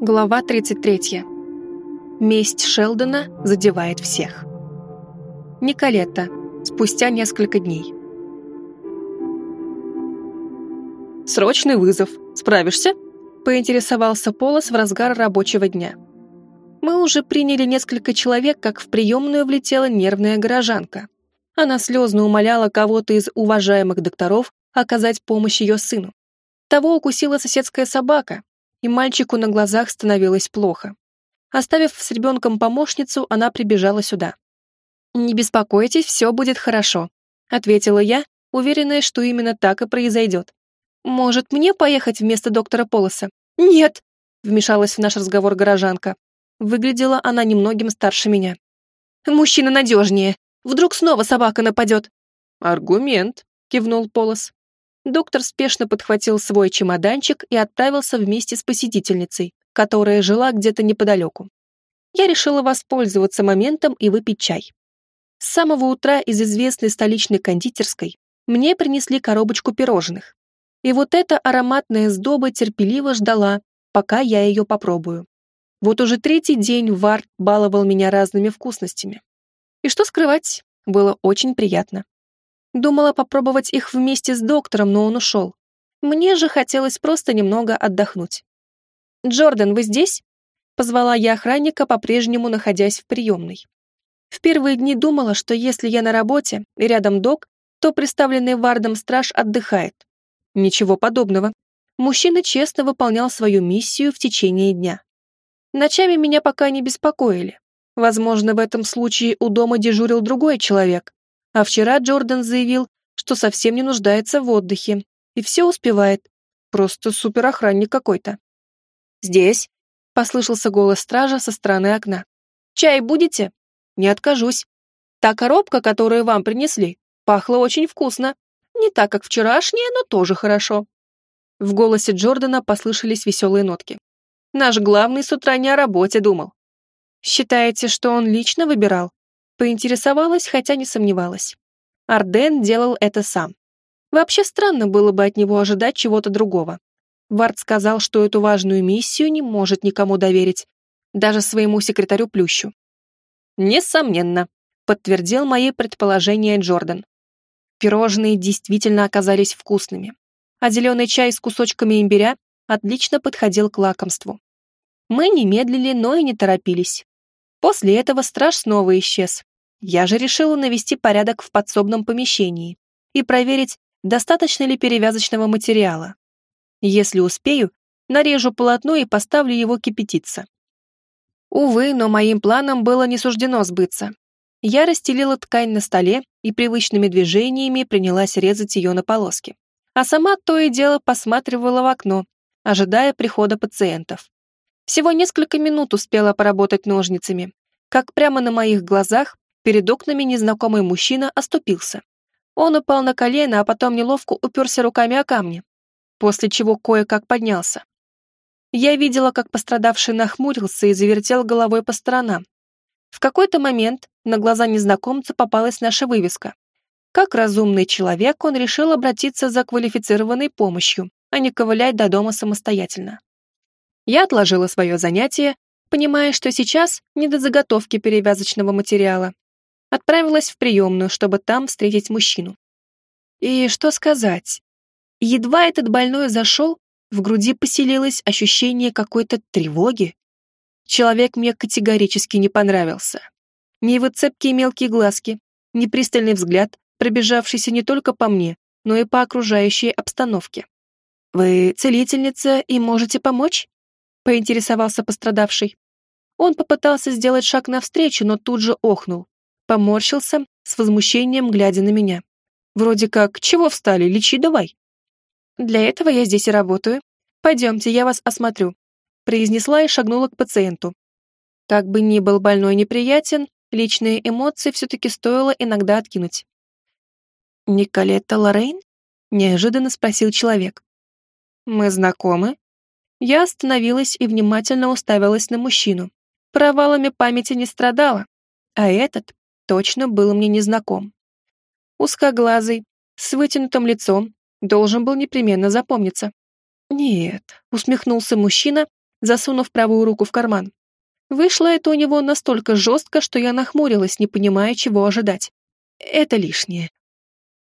Глава 33. Месть Шелдона задевает всех. Николетта. Спустя несколько дней. «Срочный вызов. Справишься?» — поинтересовался Полос в разгар рабочего дня. Мы уже приняли несколько человек, как в приемную влетела нервная горожанка. Она слезно умоляла кого-то из уважаемых докторов оказать помощь ее сыну. Того укусила соседская собака, и мальчику на глазах становилось плохо. Оставив с ребенком помощницу, она прибежала сюда. «Не беспокойтесь, все будет хорошо», — ответила я, уверенная, что именно так и произойдет. «Может, мне поехать вместо доктора Полоса?» «Нет», — вмешалась в наш разговор горожанка. Выглядела она немногим старше меня. «Мужчина надежнее. Вдруг снова собака нападет?» «Аргумент», — кивнул Полос. Доктор спешно подхватил свой чемоданчик и отправился вместе с посетительницей, которая жила где-то неподалеку. Я решила воспользоваться моментом и выпить чай. С самого утра из известной столичной кондитерской мне принесли коробочку пирожных. И вот эта ароматная сдоба терпеливо ждала, пока я ее попробую. Вот уже третий день Варт баловал меня разными вкусностями. И что скрывать, было очень приятно. Думала попробовать их вместе с доктором, но он ушел. Мне же хотелось просто немного отдохнуть. «Джордан, вы здесь?» Позвала я охранника, по-прежнему находясь в приемной. В первые дни думала, что если я на работе и рядом док, то представленный Вардом страж отдыхает. Ничего подобного. Мужчина честно выполнял свою миссию в течение дня. Ночами меня пока не беспокоили. Возможно, в этом случае у дома дежурил другой человек, а вчера Джордан заявил, что совсем не нуждается в отдыхе и все успевает. Просто суперохранник какой-то. «Здесь», — послышался голос стража со стороны окна. «Чай будете?» «Не откажусь. Та коробка, которую вам принесли, пахла очень вкусно. Не так, как вчерашняя, но тоже хорошо». В голосе Джордана послышались веселые нотки. «Наш главный с утра не о работе думал». «Считаете, что он лично выбирал?» Поинтересовалась, хотя не сомневалась. Арден делал это сам. Вообще странно было бы от него ожидать чего-то другого. Вард сказал, что эту важную миссию не может никому доверить, даже своему секретарю Плющу. «Несомненно», — подтвердил мои предположения Джордан. Пирожные действительно оказались вкусными, а зеленый чай с кусочками имбиря отлично подходил к лакомству. Мы не медлили, но и не торопились. После этого страж снова исчез, я же решила навести порядок в подсобном помещении и проверить, достаточно ли перевязочного материала. Если успею, нарежу полотно и поставлю его кипятиться. Увы, но моим планам было не суждено сбыться. Я расстелила ткань на столе и привычными движениями принялась резать ее на полоски. А сама то и дело посматривала в окно, ожидая прихода пациентов. Всего несколько минут успела поработать ножницами, как прямо на моих глазах Перед окнами незнакомый мужчина оступился. Он упал на колено, а потом неловко уперся руками о камни, после чего кое-как поднялся. Я видела, как пострадавший нахмурился и завертел головой по сторонам. В какой-то момент на глаза незнакомца попалась наша вывеска. Как разумный человек, он решил обратиться за квалифицированной помощью, а не ковылять до дома самостоятельно. Я отложила свое занятие, понимая, что сейчас не до заготовки перевязочного материала, отправилась в приемную, чтобы там встретить мужчину. И что сказать? Едва этот больной зашел, в груди поселилось ощущение какой-то тревоги. Человек мне категорически не понравился. Ни его цепкие мелкие глазки, ни пристальный взгляд, пробежавшийся не только по мне, но и по окружающей обстановке. «Вы целительница и можете помочь?» — поинтересовался пострадавший. Он попытался сделать шаг навстречу, но тут же охнул, поморщился, с возмущением глядя на меня. Вроде как, чего встали, лечи давай. Для этого я здесь и работаю. Пойдемте, я вас осмотрю. Произнесла и шагнула к пациенту. Как бы ни был больной неприятен, личные эмоции все-таки стоило иногда откинуть. «Николетта Лоррейн?» — неожиданно спросил человек. «Мы знакомы?» Я остановилась и внимательно уставилась на мужчину. Провалами памяти не страдала, а этот точно был мне незнаком. Узкоглазый, с вытянутым лицом, должен был непременно запомниться. «Нет», — усмехнулся мужчина, засунув правую руку в карман. Вышло это у него настолько жестко, что я нахмурилась, не понимая, чего ожидать. Это лишнее.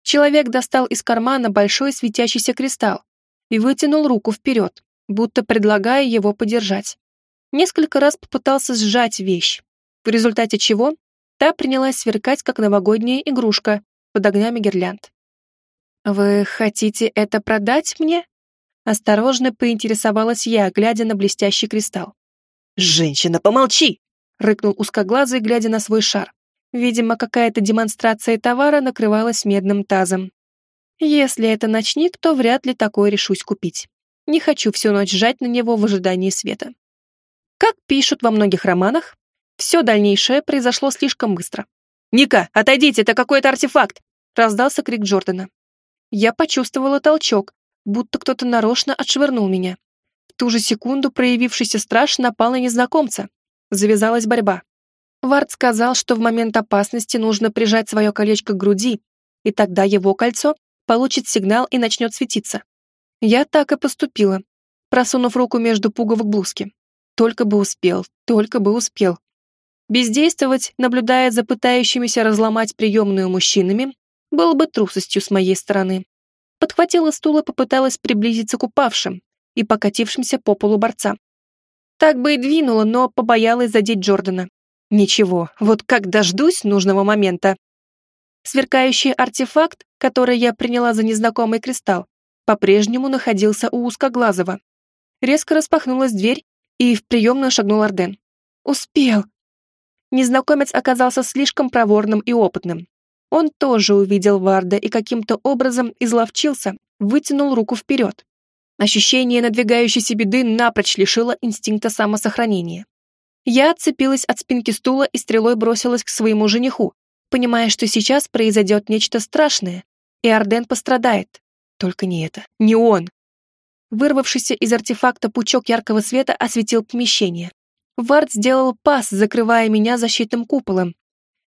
Человек достал из кармана большой светящийся кристалл и вытянул руку вперед, будто предлагая его подержать. Несколько раз попытался сжать вещь, в результате чего та принялась сверкать, как новогодняя игрушка под огнями гирлянд. «Вы хотите это продать мне?» Осторожно поинтересовалась я, глядя на блестящий кристалл. «Женщина, помолчи!» — рыкнул узкоглазый, глядя на свой шар. Видимо, какая-то демонстрация товара накрывалась медным тазом. Если это ночник, то вряд ли такой решусь купить. Не хочу всю ночь жать на него в ожидании света. Как пишут во многих романах, все дальнейшее произошло слишком быстро. «Ника, отойдите, это какой-то артефакт!» раздался крик Джордана. Я почувствовала толчок, будто кто-то нарочно отшвырнул меня. В ту же секунду проявившийся страж напал на незнакомца. Завязалась борьба. Вард сказал, что в момент опасности нужно прижать свое колечко к груди, и тогда его кольцо получит сигнал и начнет светиться. Я так и поступила, просунув руку между пуговок блузки. Только бы успел, только бы успел. Бездействовать, наблюдая за пытающимися разломать приемную мужчинами, было бы трусостью с моей стороны. Подхватила стул и попыталась приблизиться к упавшим и покатившимся по полу борца. Так бы и двинула, но побоялась задеть Джордана. Ничего, вот как дождусь нужного момента. Сверкающий артефакт, который я приняла за незнакомый кристалл, по-прежнему находился у узкоглазого. Резко распахнулась дверь, и в приемную шагнул Арден. «Успел!» Незнакомец оказался слишком проворным и опытным. Он тоже увидел Варда и каким-то образом изловчился, вытянул руку вперед. Ощущение надвигающейся беды напрочь лишило инстинкта самосохранения. Я отцепилась от спинки стула и стрелой бросилась к своему жениху, понимая, что сейчас произойдет нечто страшное, и Арден пострадает. Только не это, не он. Вырвавшийся из артефакта пучок яркого света осветил помещение. Вард сделал пас, закрывая меня защитным куполом.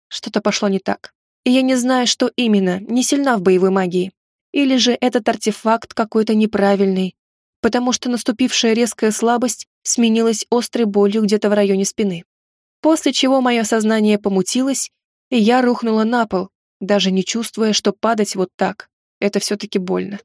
Что-то пошло не так. И я не знаю, что именно, не сильна в боевой магии. Или же этот артефакт какой-то неправильный, потому что наступившая резкая слабость сменилась острой болью где-то в районе спины. После чего мое сознание помутилось, и я рухнула на пол, даже не чувствуя, что падать вот так — это все-таки больно.